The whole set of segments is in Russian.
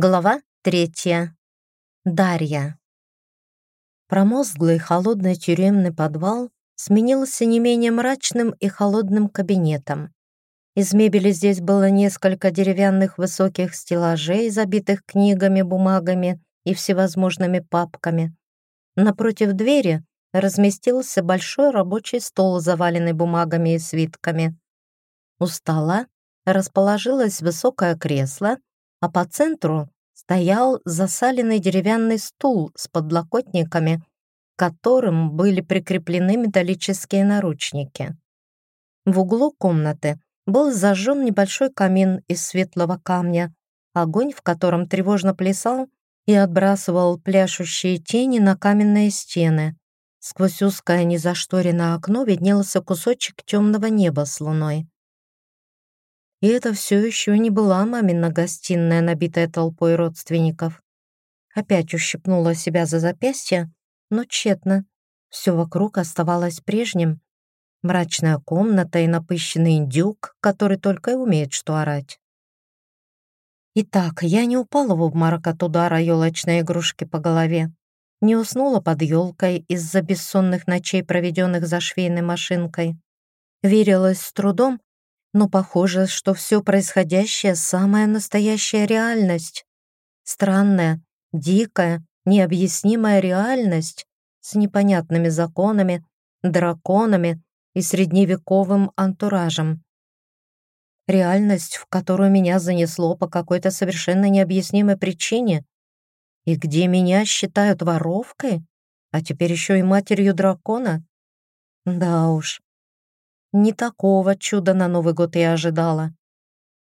Глава третья. Дарья. Промозглый холодный тюремный подвал сменился не менее мрачным и холодным кабинетом. Из мебели здесь было несколько деревянных высоких стеллажей, забитых книгами, бумагами и всевозможными папками. Напротив двери разместился большой рабочий стол, заваленный бумагами и свитками. У стола расположилось высокое кресло, а по центру стоял засаленный деревянный стул с подлокотниками, к которым были прикреплены металлические наручники. В углу комнаты был зажжен небольшой камин из светлого камня, огонь в котором тревожно плясал и отбрасывал пляшущие тени на каменные стены. Сквозь узкое незашторенное окно виднелся кусочек темного неба с луной. И это все еще не была мамина гостиная, набитая толпой родственников. Опять ущипнула себя за запястье, но тщетно. Все вокруг оставалось прежним. Мрачная комната и напыщенный индюк, который только и умеет что орать. Итак, я не упала в обморок от удара елочной игрушки по голове, не уснула под елкой из-за бессонных ночей, проведенных за швейной машинкой. Верилась с трудом, но похоже, что все происходящее — самая настоящая реальность. Странная, дикая, необъяснимая реальность с непонятными законами, драконами и средневековым антуражем. Реальность, в которую меня занесло по какой-то совершенно необъяснимой причине, и где меня считают воровкой, а теперь еще и матерью дракона. Да уж, не такого чуда на Новый год я ожидала.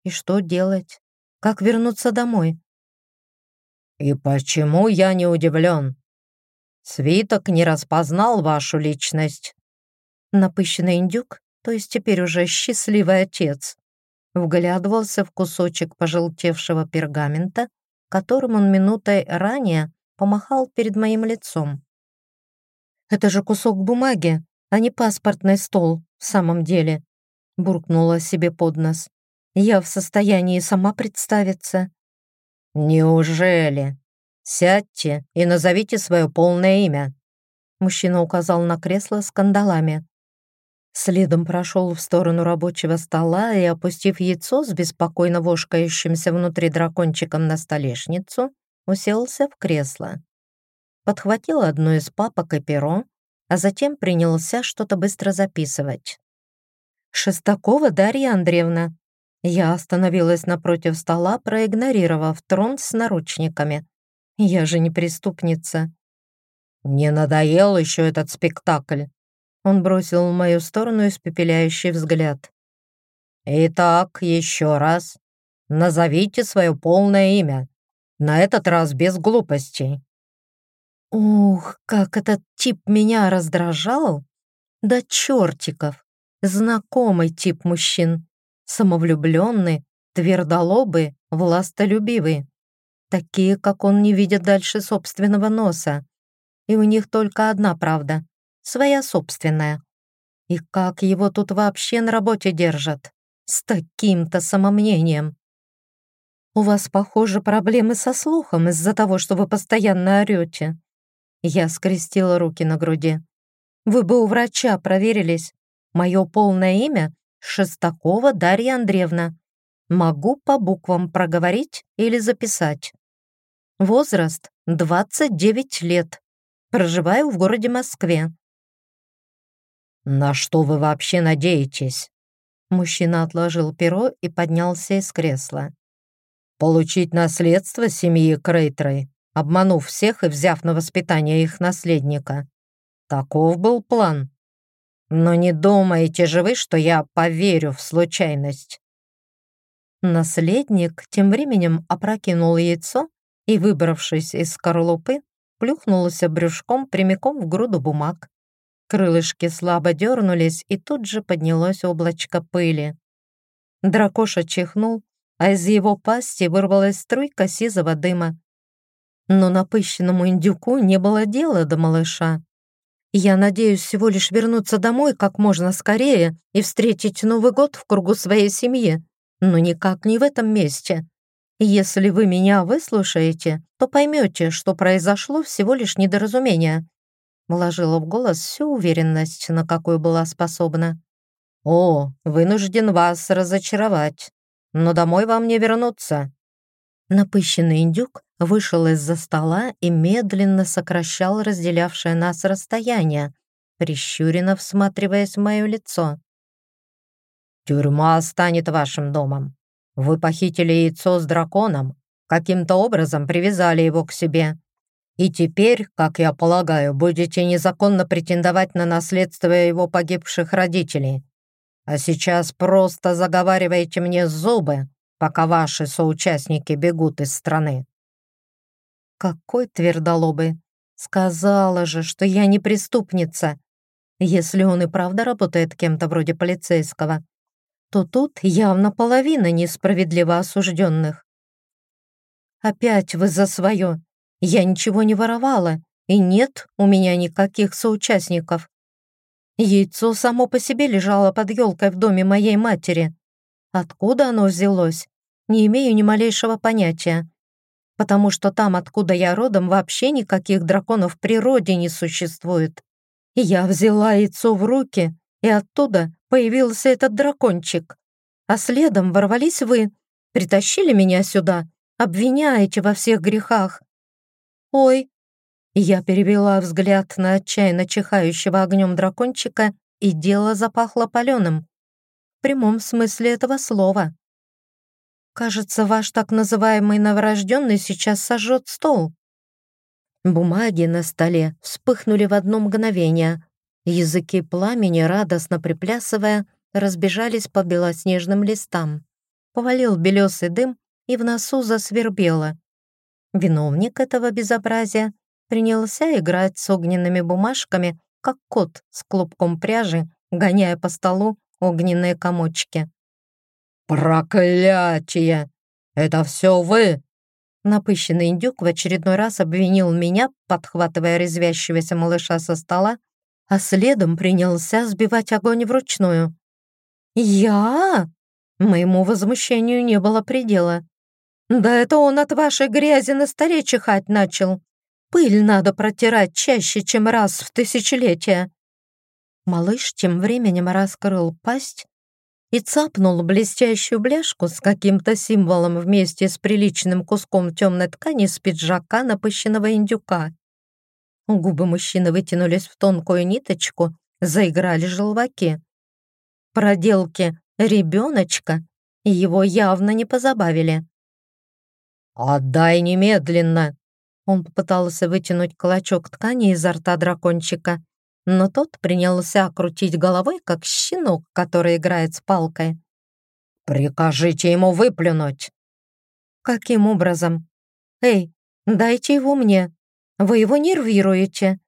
И что делать? Как вернуться домой? «И почему я не удивлен? Свиток не распознал вашу личность». Напыщенный индюк, то есть теперь уже счастливый отец, вглядывался в кусочек пожелтевшего пергамента, которым он минутой ранее помахал перед моим лицом. «Это же кусок бумаги, а не паспортный стол в самом деле», буркнула себе под нос. «Я в состоянии сама представиться». «Неужели? Сядьте и назовите свое полное имя». Мужчина указал на кресло с кандалами. Следом прошел в сторону рабочего стола и, опустив яйцо с беспокойно вошкающимся внутри дракончиком на столешницу, уселся в кресло. Подхватил одну из папок и перо, а затем принялся что-то быстро записывать. «Шестакова Дарья Андреевна». Я остановилась напротив стола, проигнорировав трон с наручниками. «Я же не преступница». «Не надоел еще этот спектакль?» Он бросил в мою сторону испепеляющий взгляд. «Итак, еще раз. Назовите свое полное имя. На этот раз без глупостей». Ух, как этот тип меня раздражал! Да чертиков! Знакомый тип мужчин. Самовлюбленный, твердолобый, властолюбивый. Такие, как он, не видят дальше собственного носа. И у них только одна правда — своя собственная. И как его тут вообще на работе держат? С таким-то самомнением. У вас, похоже, проблемы со слухом из-за того, что вы постоянно орете. Я скрестила руки на груди. «Вы бы у врача проверились. Мое полное имя — Шестакова Дарья Андреевна. Могу по буквам проговорить или записать. Возраст — 29 лет. Проживаю в городе Москве». «На что вы вообще надеетесь?» Мужчина отложил перо и поднялся из кресла. «Получить наследство семьи Крейтрой обманув всех и взяв на воспитание их наследника. Таков был план. Но не думаете же вы, что я поверю в случайность?» Наследник тем временем опрокинул яйцо и, выбравшись из скорлупы, плюхнулся брюшком прямиком в груду бумаг. Крылышки слабо дернулись, и тут же поднялось облачко пыли. Дракоша чихнул, а из его пасти вырвалась струйка сизого дыма но напыщенному индюку не было дела до малыша. Я надеюсь всего лишь вернуться домой как можно скорее и встретить Новый год в кругу своей семьи, но никак не в этом месте. Если вы меня выслушаете, то поймете, что произошло всего лишь недоразумение. Вложила в голос всю уверенность, на какую была способна. «О, вынужден вас разочаровать, но домой вам не вернуться». Напыщенный индюк вышел из-за стола и медленно сокращал разделявшее нас расстояние, прищуренно всматриваясь в мое лицо. «Тюрьма станет вашим домом. Вы похитили яйцо с драконом, каким-то образом привязали его к себе. И теперь, как я полагаю, будете незаконно претендовать на наследство его погибших родителей. А сейчас просто заговариваете мне зубы, пока ваши соучастники бегут из страны». «Какой твердолобый! Сказала же, что я не преступница. Если он и правда работает кем-то вроде полицейского, то тут явно половина несправедливо осужденных. Опять вы за свое. Я ничего не воровала, и нет у меня никаких соучастников. Яйцо само по себе лежало под елкой в доме моей матери. Откуда оно взялось, не имею ни малейшего понятия. Потому что там, откуда я родом, вообще никаких драконов в природе не существует. И я взяла яйцо в руки, и оттуда появился этот дракончик. А следом ворвались вы, притащили меня сюда, обвиняете во всех грехах. Ой, я перевела взгляд на отчаянно чихающего огнем дракончика, и дело запахло паленым. В прямом смысле этого слова. Кажется, ваш так называемый новорожденный сейчас сожжет стол. Бумаги на столе вспыхнули в одно мгновение. Языки пламени, радостно приплясывая, разбежались по белоснежным листам. Повалил белесый дым, и в носу засвербело. Виновник этого безобразия принялся играть с огненными бумажками, как кот с клубком пряжи, гоняя по столу огненные комочки. «Проклятие! Это все вы!» Напыщенный индюк в очередной раз обвинил меня, подхватывая резвящегося малыша со стола, а следом принялся сбивать огонь вручную. «Я?» Моему возмущению не было предела. «Да это он от вашей грязи на столе чихать начал. Пыль надо протирать чаще, чем раз в тысячелетие». Малыш тем временем раскрыл пасть и цапнул блестящую бляшку с каким-то символом вместе с приличным куском темной ткани с пиджака напыщенного индюка. Губы мужчины вытянулись в тонкую ниточку, заиграли желваки. Проделки ребеночка его явно не позабавили. «Отдай немедленно!» Он попытался вытянуть клочок ткани изо рта дракончика, но тот принялся крутить головой, как щенок, который играет с палкой. «Прикажите ему выплюнуть!» «Каким образом? Эй, дайте его мне! Вы его нервируете!»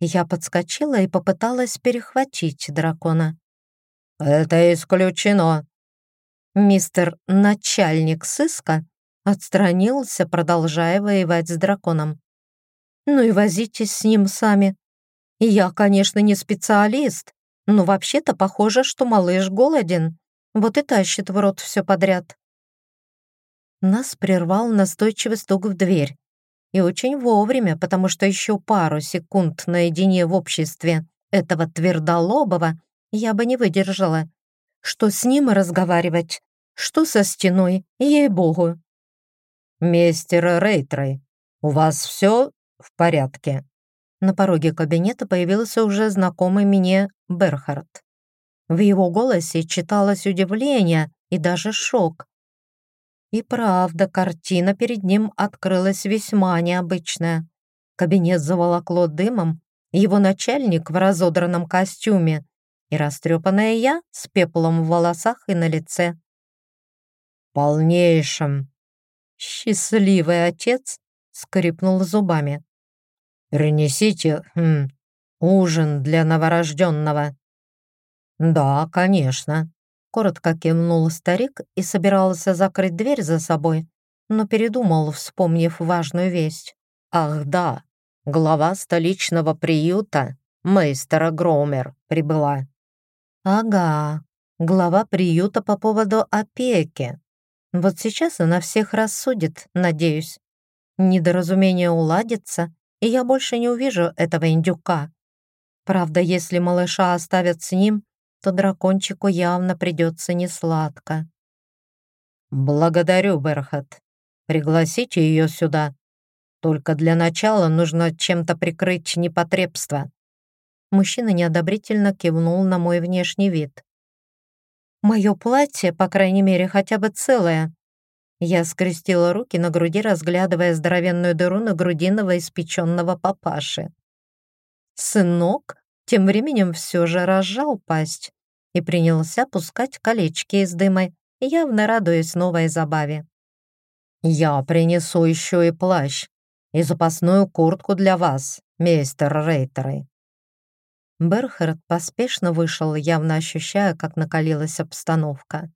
Я подскочила и попыталась перехватить дракона. «Это исключено!» Мистер начальник сыска Отстранился, продолжая воевать с драконом. «Ну и возитесь с ним сами. Я, конечно, не специалист, но вообще-то похоже, что малыш голоден. Вот и тащит в рот все подряд». Нас прервал настойчивый стук в дверь. И очень вовремя, потому что еще пару секунд наедине в обществе этого твердолобого я бы не выдержала. Что с ним разговаривать, что со стеной, ей-богу. «Мистер Рейтрей, у вас все в порядке?» На пороге кабинета появился уже знакомый мне Берхард. В его голосе читалось удивление и даже шок. И правда, картина перед ним открылась весьма необычная. Кабинет заволокло дымом, его начальник в разодранном костюме и растрепанная я с пеплом в волосах и на лице. «Полнейшем Счастливый отец скрипнул зубами. «Принесите хм, ужин для новорожденного». «Да, конечно», — коротко кивнул старик и собирался закрыть дверь за собой, но передумал, вспомнив важную весть. «Ах да, глава столичного приюта, мейстера Громер, прибыла». «Ага, глава приюта по поводу опеки. Вот сейчас она всех рассудит, надеюсь. Недоразумение уладится, и я больше не увижу этого индюка. Правда, если малыша оставят с ним, то дракончику явно придется несладко. «Благодарю, Берхат. Пригласите ее сюда. Только для начала нужно чем-то прикрыть непотребство». Мужчина неодобрительно кивнул на мой внешний вид. «Мое платье, по крайней мере, хотя бы целое». Я скрестила руки на груди, разглядывая здоровенную дыру на груди новоиспеченного папаши. Сынок тем временем все же разжал пасть и принялся пускать колечки из дыма, явно радуясь новой забаве. «Я принесу еще и плащ и запасную куртку для вас, мейстер Рейтеры». Берхард поспешно вышел, явно ощущая, как накалилась обстановка.